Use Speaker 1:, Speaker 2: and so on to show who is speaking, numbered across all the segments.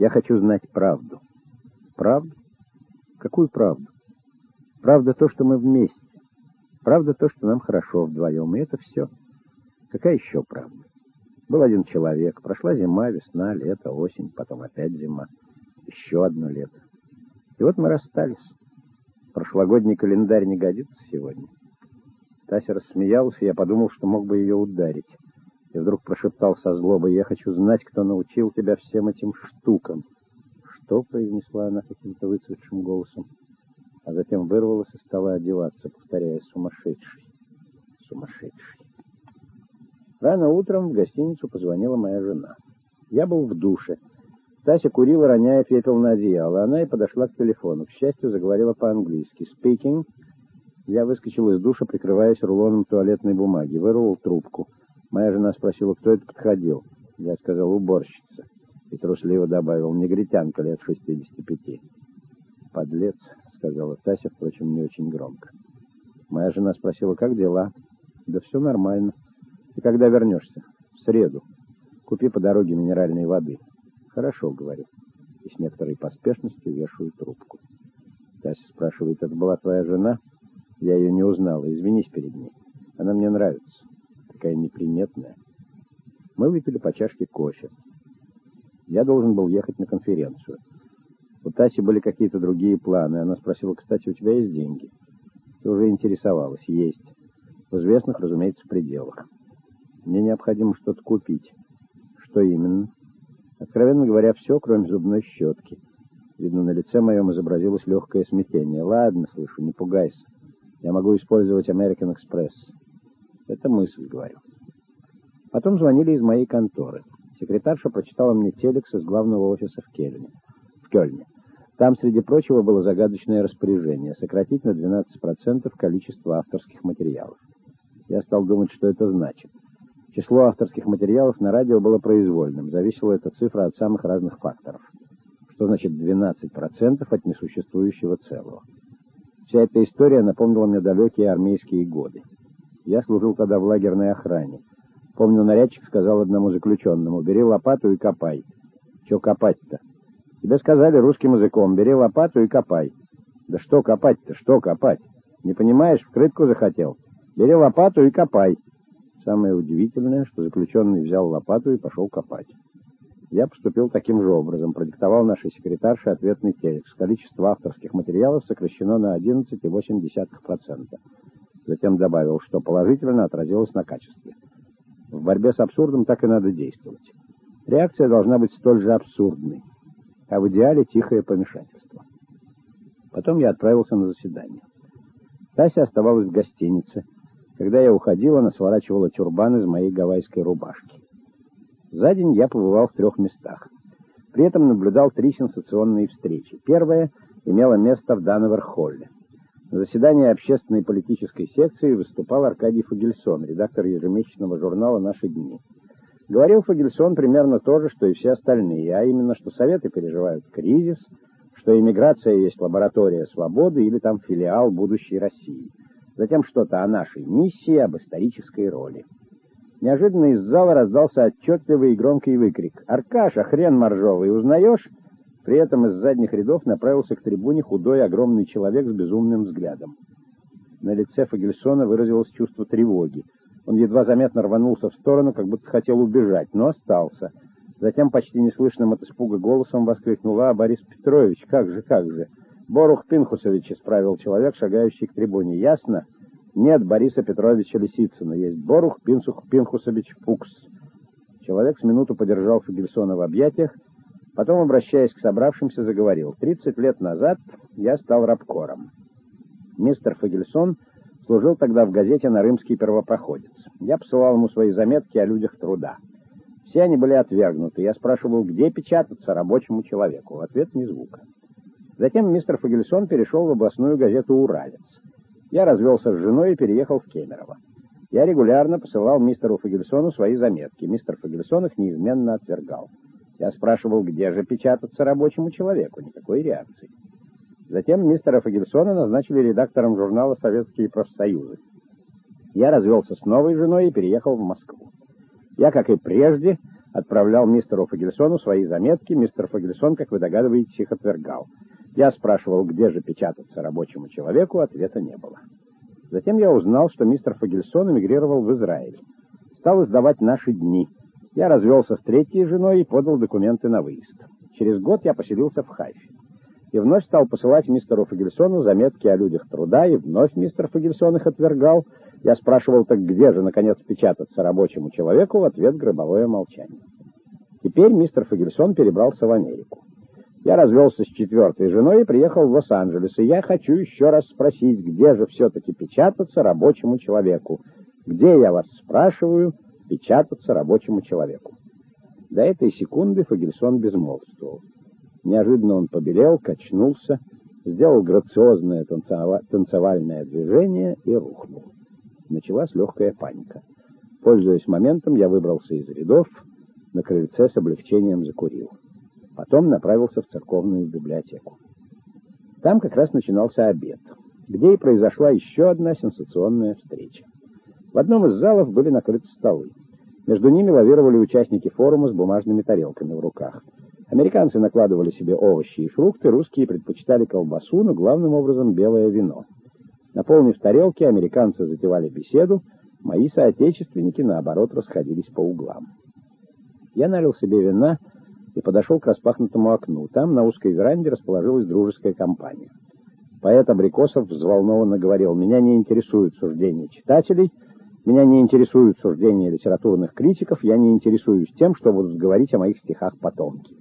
Speaker 1: Я хочу знать правду. Правду? Какую правду? Правда то, что мы вместе. Правда то, что нам хорошо вдвоем. И это все. Какая еще правда? Был один человек. Прошла зима, весна, лето, осень, потом опять зима. Еще одно лето. И вот мы расстались. Прошлогодний календарь не годится сегодня. Тася рассмеялась, и я подумал, что мог бы ее ударить. И вдруг прошептал со злобой, «Я хочу знать, кто научил тебя всем этим штукам». «Что?» — произнесла она каким-то выцветшим голосом, а затем вырвалась и стала одеваться, повторяя «сумасшедший, сумасшедший». Рано утром в гостиницу позвонила моя жена. Я был в душе. Тася курила, роняя пепел на одеяло. Она и подошла к телефону. К счастью, заговорила по-английски. «Speaking». Я выскочил из душа, прикрываясь рулоном туалетной бумаги. Вырвал трубку. Моя жена спросила, кто это подходил. Я сказал, уборщица. И трусливо добавил, негритянка лет 65. «Подлец», — сказала Тася, впрочем, не очень громко. Моя жена спросила, как дела? «Да все нормально. И когда вернешься?» «В среду. Купи по дороге минеральной воды». «Хорошо», — говорю. И с некоторой поспешностью вешаю трубку. Тася спрашивает, это была твоя жена? Я ее не узнала. Извинись перед ней. Она мне нравится. Такая неприметная. Мы выпили по чашке кофе. Я должен был ехать на конференцию. У Таси были какие-то другие планы. Она спросила, кстати, у тебя есть деньги? Ты уже интересовалась. Есть. В известных, разумеется, пределах. Мне необходимо что-то купить. Что именно? Откровенно говоря, все, кроме зубной щетки. Видно, на лице моем изобразилось легкое смятение. Ладно, слышу, не пугайся. Я могу использовать American Express. Это мысль, говорю. Потом звонили из моей конторы. Секретарша прочитала мне телекс из главного офиса в Кельне. В Кельне. Там, среди прочего, было загадочное распоряжение сократить на 12% количество авторских материалов. Я стал думать, что это значит. Число авторских материалов на радио было произвольным. Зависела эта цифра от самых разных факторов. Что значит 12% от несуществующего целого? Вся эта история напомнила мне далекие армейские годы. Я служил тогда в лагерной охране. Помню, нарядчик сказал одному заключенному, бери лопату и копай. Че копать-то? Тебе сказали русским языком, бери лопату и копай. Да что копать-то, что копать? Не понимаешь, в крытку захотел? Бери лопату и копай. Самое удивительное, что заключенный взял лопату и пошел копать. Я поступил таким же образом, продиктовал нашей секретарше ответный текст. Количество авторских материалов сокращено на 11,8%. Затем добавил, что положительно отразилось на качестве. В борьбе с абсурдом так и надо действовать. Реакция должна быть столь же абсурдной, а в идеале тихое помешательство. Потом я отправился на заседание. Тася оставалась в гостинице. Когда я уходил, она сворачивала тюрбан из моей гавайской рубашки. За день я побывал в трех местах. При этом наблюдал три сенсационные встречи. Первая имела место в Дановер-Холле. На заседании общественной политической секции выступал Аркадий Фагельсон, редактор ежемесячного журнала «Наши дни». Говорил Фагельсон примерно то же, что и все остальные, а именно, что Советы переживают кризис, что иммиграция есть лаборатория свободы или там филиал будущей России. Затем что-то о нашей миссии, об исторической роли. Неожиданно из зала раздался отчетливый и громкий выкрик. «Аркаша, хрен моржовый, узнаешь?» При этом из задних рядов направился к трибуне худой огромный человек с безумным взглядом. На лице Фагельсона выразилось чувство тревоги. Он едва заметно рванулся в сторону, как будто хотел убежать, но остался. Затем почти неслышным от испуга голосом воскликнул «А, Борис Петрович, как же, как же!» «Борух Пинхусович», — исправил человек, шагающий к трибуне. «Ясно?» «Нет Бориса Петровича Лисицына, есть Борух Пинсух Пинхусович Фукс». Человек с минуту подержал Фагельсона в объятиях, Потом, обращаясь к собравшимся, заговорил. «Тридцать лет назад я стал рабкором. Мистер Фагельсон служил тогда в газете «Нарымский первопроходец». Я посылал ему свои заметки о людях труда. Все они были отвергнуты. Я спрашивал, где печататься рабочему человеку. Ответ ни звука. Затем мистер Фагельсон перешел в областную газету «Уралец». Я развелся с женой и переехал в Кемерово. Я регулярно посылал мистеру Фагельсону свои заметки. Мистер Фагельсон их неизменно отвергал. Я спрашивал, где же печататься рабочему человеку. Никакой реакции. Затем мистера Фагельсона назначили редактором журнала «Советские профсоюзы». Я развелся с новой женой и переехал в Москву. Я, как и прежде, отправлял мистеру Фагельсону свои заметки, мистер Фагельсон, как вы догадываетесь, их отвергал. Я спрашивал, где же печататься рабочему человеку, ответа не было. Затем я узнал, что мистер Фагельсон эмигрировал в Израиль. Стал издавать «Наши дни». Я развелся с третьей женой и подал документы на выезд. Через год я поселился в Хайфе. И вновь стал посылать мистеру Фагельсону заметки о людях труда, и вновь мистер Фагельсон их отвергал. Я спрашивал, так где же, наконец, печататься рабочему человеку, в ответ гробовое молчание. Теперь мистер Фагельсон перебрался в Америку. Я развелся с четвертой женой и приехал в Лос-Анджелес, и я хочу еще раз спросить, где же все-таки печататься рабочему человеку? Где, я вас спрашиваю, печататься рабочему человеку? До этой секунды Фагельсон безмолвствовал. Неожиданно он побелел, качнулся, сделал грациозное танцевальное движение и рухнул. Началась легкая паника. Пользуясь моментом, я выбрался из рядов, на крыльце с облегчением закурил. Потом направился в церковную библиотеку. Там как раз начинался обед, где и произошла еще одна сенсационная встреча. В одном из залов были накрыты столы. Между ними лавировали участники форума с бумажными тарелками в руках. Американцы накладывали себе овощи и фрукты, русские предпочитали колбасу, но главным образом белое вино. Наполнив тарелки, американцы затевали беседу, мои соотечественники, наоборот, расходились по углам. Я налил себе вина и подошел к распахнутому окну. Там, на узкой веранде, расположилась дружеская компания. Поэт Абрикосов взволнованно говорил, «Меня не интересуют суждения читателей, меня не интересуют суждения литературных критиков, я не интересуюсь тем, что будут говорить о моих стихах потомки.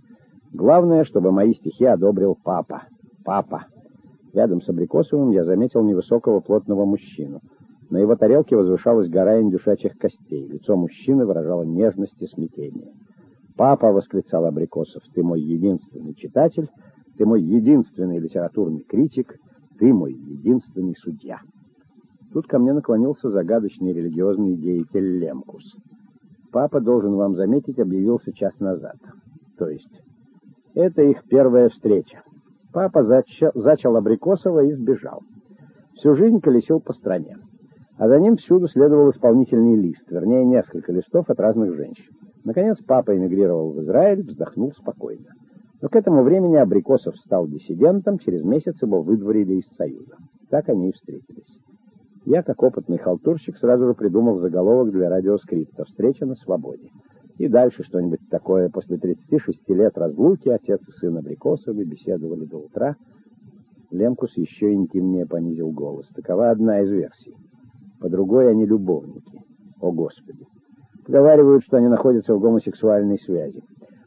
Speaker 1: Главное, чтобы мои стихи одобрил папа. Папа!» Рядом с Абрикосовым я заметил невысокого плотного мужчину. На его тарелке возвышалась гора индюшачьих костей. Лицо мужчины выражало нежность и смятение. «Папа!» — восклицал Абрикосов. «Ты мой единственный читатель, ты мой единственный литературный критик, ты мой единственный судья». Тут ко мне наклонился загадочный религиозный деятель Лемкус. «Папа, должен вам заметить, объявился час назад. То есть, это их первая встреча. Папа зачал, зачал Абрикосова и сбежал. Всю жизнь колесил по стране а за ним всюду следовал исполнительный лист, вернее, несколько листов от разных женщин. Наконец, папа эмигрировал в Израиль, вздохнул спокойно. Но к этому времени Абрикосов стал диссидентом, через месяц его выдворили из Союза. Так они и встретились. Я, как опытный халтурщик, сразу же придумал заголовок для радиоскрипта «Встреча на свободе». И дальше что-нибудь такое. После 36 лет разлуки отец и сын Абрикосовы беседовали до утра. Лемкус еще интимнее понизил голос. Такова одна из версий по другой они любовники. О, Господи! Поговаривают, что они находятся в гомосексуальной связи.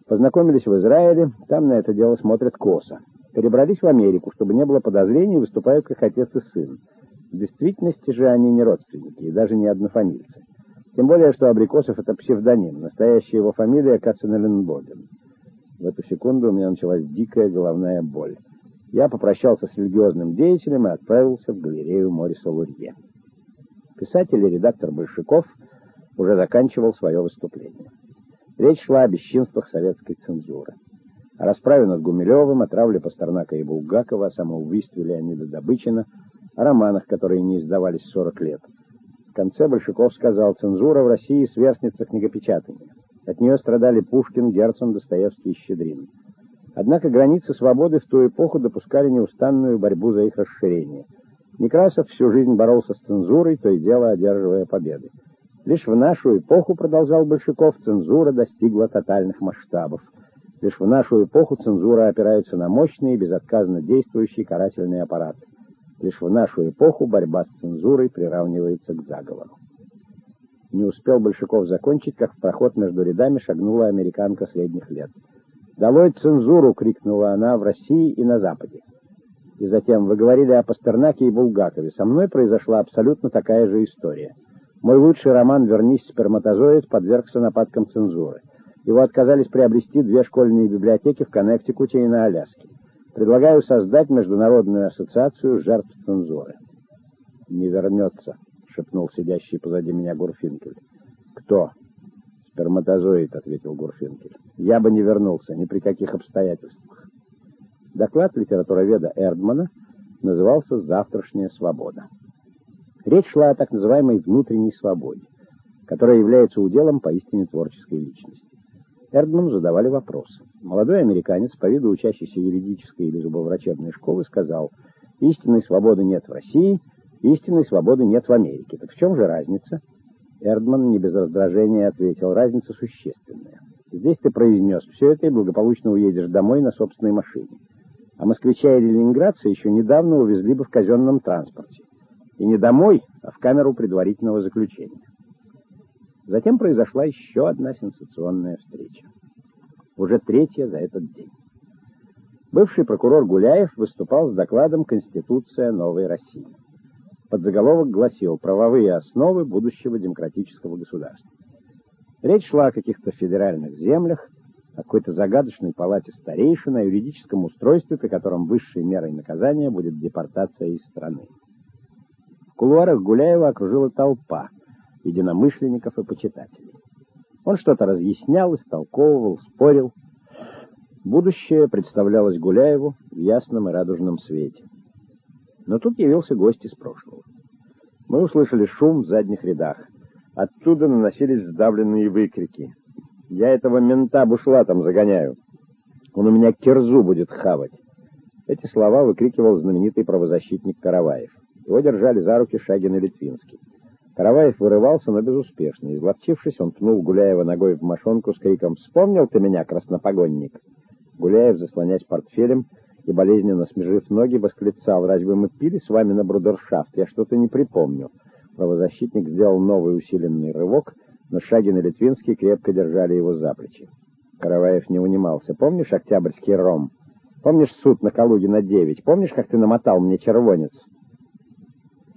Speaker 1: Познакомились в Израиле, там на это дело смотрят косо. Перебрались в Америку, чтобы не было подозрений, выступают как отец и сын. В действительности же они не родственники и даже не однофамильцы. Тем более, что Абрикосов — это псевдоним, настоящая его фамилия Каценеленбоген. В эту секунду у меня началась дикая головная боль. Я попрощался с религиозным деятелем и отправился в галерею Мориса Лурье. Писатель и редактор Большаков уже заканчивал свое выступление. Речь шла о бесчинствах советской цензуры. О расправе над Гумилевым, о травле Пастернака и Булгакова, о самоубийстве Леонида Добычина, о романах, которые не издавались 40 лет. В конце Большаков сказал, цензура в России сверстница книгопечатания. От нее страдали Пушкин, Герцен, Достоевский и Щедрин. Однако границы свободы в ту эпоху допускали неустанную борьбу за их расширение – Некрасов всю жизнь боролся с цензурой, то и дело одерживая победы. Лишь в нашу эпоху, продолжал Большаков, цензура достигла тотальных масштабов. Лишь в нашу эпоху цензура опирается на мощный и безотказно действующий карательный аппарат. Лишь в нашу эпоху борьба с цензурой приравнивается к заговору. Не успел Большаков закончить, как в проход между рядами шагнула американка средних лет. «Долой цензуру!» — крикнула она в России и на Западе. И затем, вы говорили о Пастернаке и Булгакове. Со мной произошла абсолютно такая же история. Мой лучший роман «Вернись, сперматозоид» подвергся нападкам цензуры. Его отказались приобрести две школьные библиотеки в Коннектикуте и на Аляске. Предлагаю создать Международную ассоциацию жертв цензуры. «Не вернется», — шепнул сидящий позади меня Гурфинкель. «Кто?» «Сперматозоид», — ответил Гурфинкель. «Я бы не вернулся, ни при каких обстоятельствах». Доклад литературоведа Эрдмана назывался «Завтрашняя свобода». Речь шла о так называемой внутренней свободе, которая является уделом поистине творческой личности. Эрдману задавали вопросы. Молодой американец, по виду учащийся юридической или зубоврачебной школы, сказал, «Истинной свободы нет в России, истинной свободы нет в Америке. Так в чем же разница?» Эрдман не без раздражения ответил, «Разница существенная. Здесь ты произнес все это и благополучно уедешь домой на собственной машине. А москвича или ленинградца еще недавно увезли бы в казенном транспорте. И не домой, а в камеру предварительного заключения. Затем произошла еще одна сенсационная встреча. Уже третья за этот день. Бывший прокурор Гуляев выступал с докладом «Конституция новой России». Подзаголовок гласил «Правовые основы будущего демократического государства». Речь шла о каких-то федеральных землях, о какой-то загадочной палате старейшин, о юридическом устройстве, при котором высшей мерой наказания будет депортация из страны. В кулуарах Гуляева окружила толпа — единомышленников и почитателей. Он что-то разъяснял, истолковывал, спорил. Будущее представлялось Гуляеву в ясном и радужном свете. Но тут явился гость из прошлого. Мы услышали шум в задних рядах. Оттуда наносились сдавленные выкрики. «Я этого мента бушлатом загоняю! Он у меня кирзу будет хавать!» Эти слова выкрикивал знаменитый правозащитник Караваев. Его держали за руки Шагин и Литвинский. Караваев вырывался, но безуспешно. Изловчившись, он пнул Гуляева ногой в мошонку с криком «Вспомнил ты меня, краснопогонник?» Гуляев, заслонясь портфелем и болезненно смежив ноги, восклицал «Разве мы пили с вами на брудершафт? Я что-то не припомню». Правозащитник сделал новый усиленный рывок, но Шагин и Литвинский крепко держали его за плечи. Караваев не унимался. «Помнишь Октябрьский ром? Помнишь суд на Калугина 9? Помнишь, как ты намотал мне червонец?»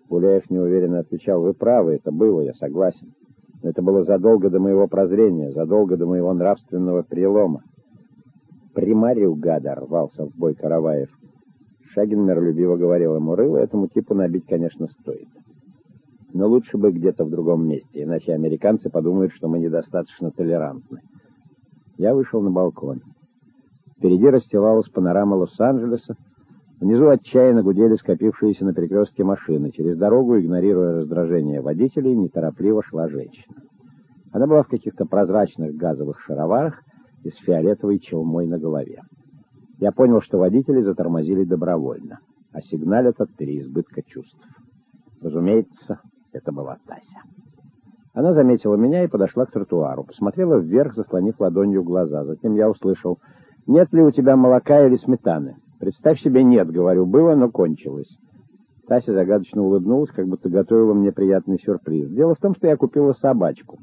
Speaker 1: Гуляев неуверенно отвечал, «Вы правы, это было, я согласен. Но это было задолго до моего прозрения, задолго до моего нравственного перелома». «Примарил, гада!» — рвался в бой Караваев. Шагин миролюбиво говорил ему, «Рыло этому типу набить, конечно, стоит. Но лучше бы где-то в другом месте, иначе американцы подумают, что мы недостаточно толерантны». Я вышел на балкон. Впереди расстилалась панорама Лос-Анджелеса, Внизу отчаянно гудели скопившиеся на перекрестке машины. Через дорогу, игнорируя раздражение водителей, неторопливо шла женщина. Она была в каких-то прозрачных газовых шароварах и с фиолетовой челмой на голове. Я понял, что водители затормозили добровольно, а сигналят от переизбытка чувств. Разумеется, это была Тася. Она заметила меня и подошла к тротуару, посмотрела вверх, заслонив ладонью глаза. Затем я услышал, «Нет ли у тебя молока или сметаны?» Представь себе, нет, говорю, было, но кончилось. Тася загадочно улыбнулась, как будто готовила мне приятный сюрприз. Дело в том, что я купила собачку.